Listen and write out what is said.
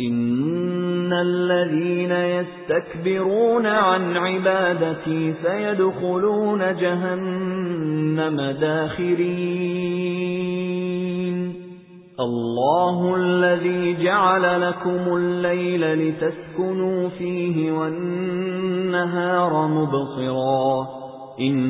إِنَّ الَّذِينَ يَسْتَكْبِرُونَ عَن عِبَادَتِي سَيَدْخُلُونَ جَهَنَّمَ دَاخِرِينَ اللَّهُ الَّذِي جَعَلَ لَكُمُ اللَّيْلَ لِتَسْكُنُوا فِيهِ وَالنَّهَارَ مُبْصِرًا إِنَّ